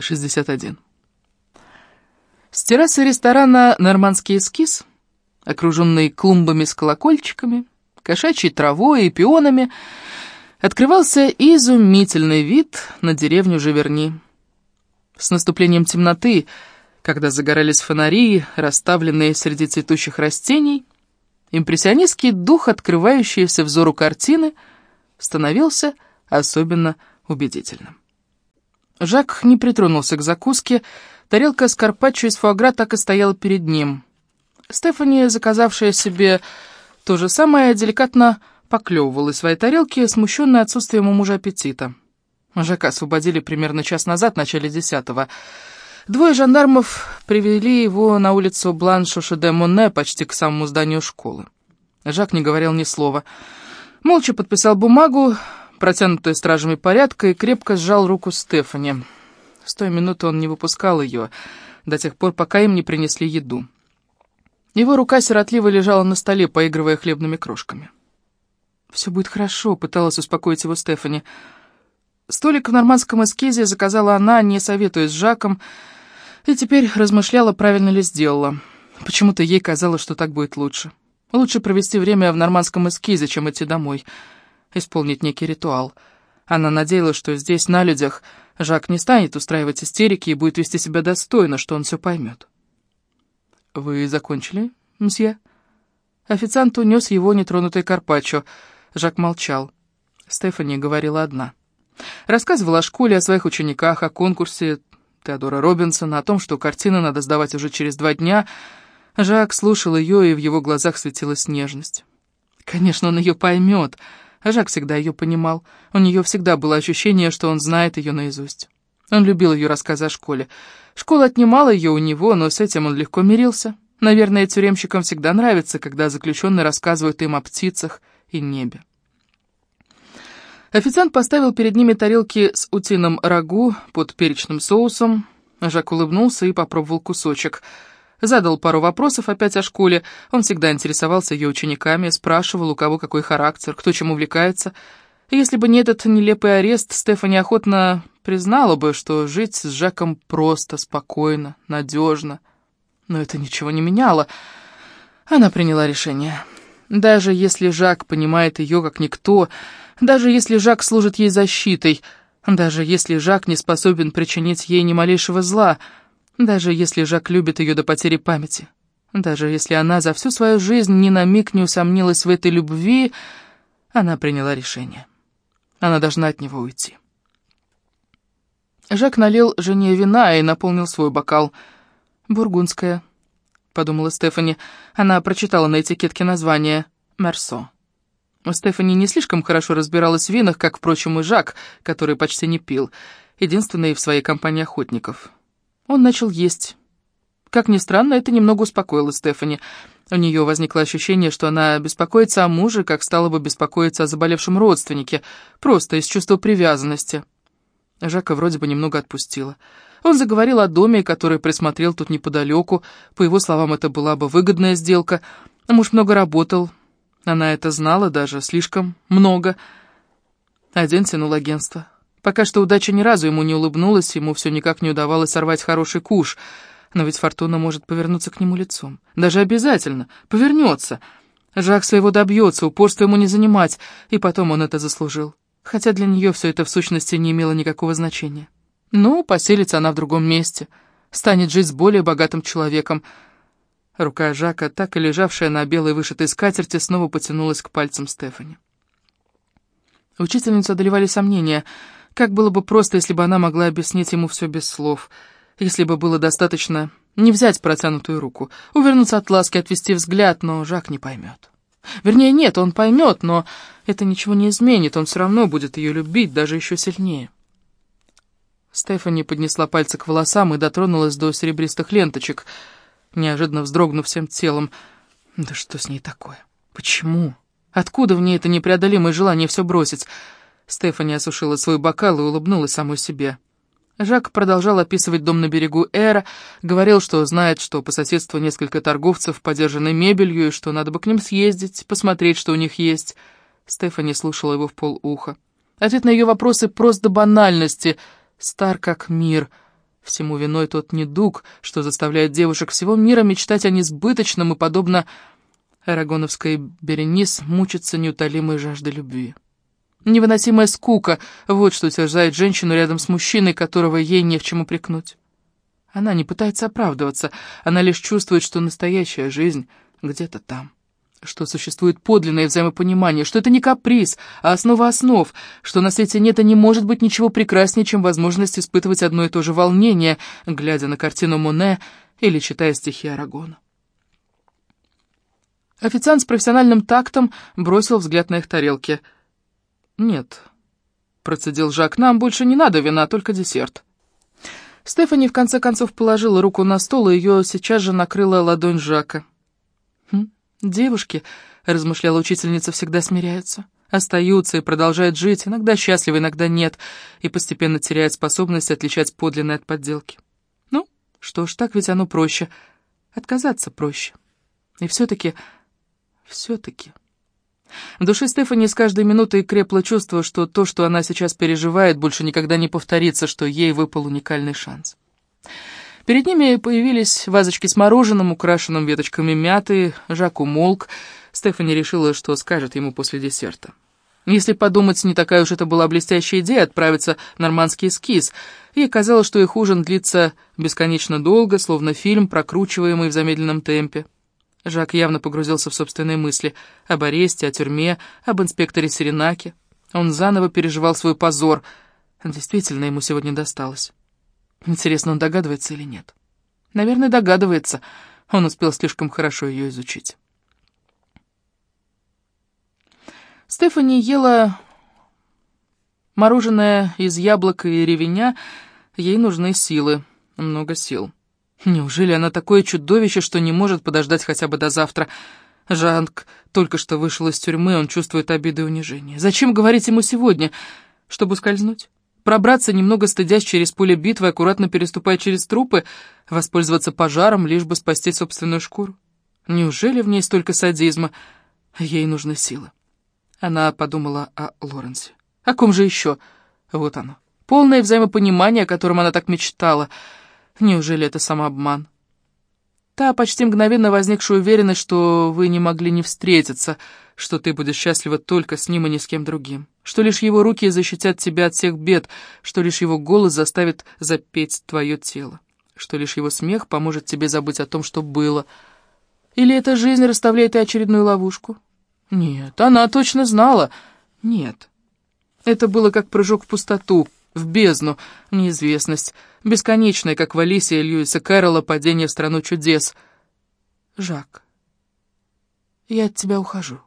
61. С террасы ресторана «Нормандский эскиз», окруженный клумбами с колокольчиками, кошачьей травой и пионами, открывался изумительный вид на деревню Живерни. С наступлением темноты, когда загорались фонари, расставленные среди цветущих растений, импрессионистский дух, открывающийся взору картины, становился особенно убедительным. Жак не притронулся к закуске, тарелка с карпаччо из фуагра так и стояла перед ним. Стефани, заказавшая себе то же самое, деликатно поклевывала из своей тарелки, смущенная отсутствием у мужа аппетита. Жака освободили примерно час назад, в начале десятого. Двое жандармов привели его на улицу Бланшоше-де-Моне почти к самому зданию школы. Жак не говорил ни слова. Молча подписал бумагу, протянутую стражами порядка, и крепко сжал руку Стефани. С той минуты он не выпускал ее, до тех пор, пока им не принесли еду. Его рука сиротливо лежала на столе, поигрывая хлебными крошками. «Все будет хорошо», — пыталась успокоить его Стефани. Столик в нормандском эскизе заказала она, не советуясь с Жаком, и теперь размышляла, правильно ли сделала. Почему-то ей казалось, что так будет лучше. Лучше провести время в нормандском эскизе, чем идти домой исполнить некий ритуал. Она надеялась, что здесь, на людях, Жак не станет устраивать истерики и будет вести себя достойно, что он все поймет. «Вы закончили, мсье?» Официант унес его нетронутый карпаччо. Жак молчал. Стефани говорила одна. Рассказывала о школе, о своих учениках, о конкурсе Теодора Робинсона, о том, что картины надо сдавать уже через два дня. Жак слушал ее, и в его глазах светилась нежность. Конечно, он ее поймет. А Жак всегда ее понимал. У нее всегда было ощущение, что он знает ее наизусть. Он любил ее рассказы о школе. Школа отнимала ее у него, но с этим он легко мирился. Наверное, тюремщикам всегда нравится, когда заключенные рассказывают им о птицах и небе. Официант поставил перед ними тарелки с утиным рагу под перечным соусом. Жак улыбнулся и попробовал кусочек — Задал пару вопросов опять о школе. Он всегда интересовался ее учениками, спрашивал, у кого какой характер, кто чем увлекается. Если бы не этот нелепый арест, Стефани охотно признала бы, что жить с Жаком просто, спокойно, надежно. Но это ничего не меняло. Она приняла решение. Даже если Жак понимает ее как никто, даже если Жак служит ей защитой, даже если Жак не способен причинить ей ни малейшего зла — даже если Жак любит ее до потери памяти, даже если она за всю свою жизнь ни на миг не усомнилась в этой любви, она приняла решение. Она должна от него уйти. Жак налил жене вина и наполнил свой бокал. «Бургундская», — подумала Стефани. Она прочитала на этикетке название «Мерсо». Стефани не слишком хорошо разбиралась в винах, как, впрочем, и Жак, который почти не пил, единственный в своей компании охотников. Он начал есть. Как ни странно, это немного успокоило Стефани. У нее возникло ощущение, что она беспокоится о муже, как стала бы беспокоиться о заболевшем родственнике, просто из чувства привязанности. Жака вроде бы немного отпустила. Он заговорил о доме, который присмотрел тут неподалеку. По его словам, это была бы выгодная сделка. Муж много работал. Она это знала даже, слишком много. Один тянул агентство. Пока что удача ни разу ему не улыбнулась, ему все никак не удавалось сорвать хороший куш. Но ведь Фортуна может повернуться к нему лицом. Даже обязательно. Повернется. Жак своего добьется, упорство ему не занимать, и потом он это заслужил. Хотя для нее все это в сущности не имело никакого значения. Ну, поселится она в другом месте, станет жить с более богатым человеком. Рука Жака, так и лежавшая на белой вышитой скатерти, снова потянулась к пальцам Стефани. Учительницу одолевали сомнения — как было бы просто, если бы она могла объяснить ему все без слов, если бы было достаточно не взять протянутую руку, увернуться от ласки, отвести взгляд, но Жак не поймет. Вернее, нет, он поймет, но это ничего не изменит, он все равно будет ее любить, даже еще сильнее. Стефани поднесла пальцы к волосам и дотронулась до серебристых ленточек, неожиданно вздрогнув всем телом. Да что с ней такое? Почему? Откуда в ней это непреодолимое желание все бросить? Стефани осушила свой бокал и улыбнулась самой себе. Жак продолжал описывать дом на берегу Эра, говорил, что знает, что по соседству несколько торговцев подержанной мебелью, и что надо бы к ним съездить, посмотреть, что у них есть. Стефани слушала его в полуха. Ответ на ее вопросы просто банальности. Стар как мир. Всему виной тот недуг, что заставляет девушек всего мира мечтать о несбыточном и, подобно Арагоновской Беренис, мучиться неутолимой жаждой любви. Невыносимая скука — вот что терзает женщину рядом с мужчиной, которого ей не в чем упрекнуть. Она не пытается оправдываться, она лишь чувствует, что настоящая жизнь где-то там что существует подлинное взаимопонимание, что это не каприз, а основа основ, что на свете нет и не может быть ничего прекраснее, чем возможность испытывать одно и то же волнение, глядя на картину Моне или читая стихи Арагона. Официант с профессиональным тактом бросил взгляд на их тарелки. «Нет», — процедил Жак, — «нам больше не надо вина, только десерт». Стефани в конце концов положила руку на стол, и ее сейчас же накрыла ладонь Жака. Девушки, размышляла учительница, всегда смиряются. Остаются и продолжают жить, иногда счастливы, иногда нет, и постепенно теряют способность отличать подлинное от подделки. Ну, что ж, так ведь оно проще. Отказаться проще. И все-таки, все-таки... В душе Стефани с каждой минутой крепло чувство, что то, что она сейчас переживает, больше никогда не повторится, что ей выпал уникальный шанс. Перед ними появились вазочки с мороженым, украшенным веточками мяты, Жак умолк. Стефани решила, что скажет ему после десерта. Если подумать, не такая уж это была блестящая идея отправиться в нормандский эскиз. Ей казалось, что их ужин длится бесконечно долго, словно фильм, прокручиваемый в замедленном темпе. Жак явно погрузился в собственные мысли об аресте, о тюрьме, об инспекторе Серенаке. Он заново переживал свой позор. Действительно, ему сегодня досталось. Интересно, он догадывается или нет? Наверное, догадывается. Он успел слишком хорошо ее изучить. Стефани ела мороженое из яблока и ревеня. Ей нужны силы, много сил. Неужели она такое чудовище, что не может подождать хотя бы до завтра? Жанк только что вышел из тюрьмы, он чувствует обиды и унижение. Зачем говорить ему сегодня? Чтобы скользнуть? Пробраться, немного стыдясь через поле битвы, аккуратно переступая через трупы, воспользоваться пожаром, лишь бы спасти собственную шкуру. Неужели в ней столько садизма? Ей нужны силы. Она подумала о Лоренсе. О ком же еще? Вот оно. Полное взаимопонимание, о котором она так мечтала. Неужели это самообман? Та почти мгновенно возникшая уверенность, что вы не могли не встретиться, что ты будешь счастлива только с ним и ни с кем другим, что лишь его руки защитят тебя от всех бед, что лишь его голос заставит запеть твое тело, что лишь его смех поможет тебе забыть о том, что было. Или эта жизнь расставляет и очередную ловушку? Нет, она точно знала. Нет. Это было как прыжок в пустоту, в бездну, неизвестность, бесконечное, как в Алисе Льюиса Кэрролла «Падение в страну чудес». «Жак, я от тебя ухожу».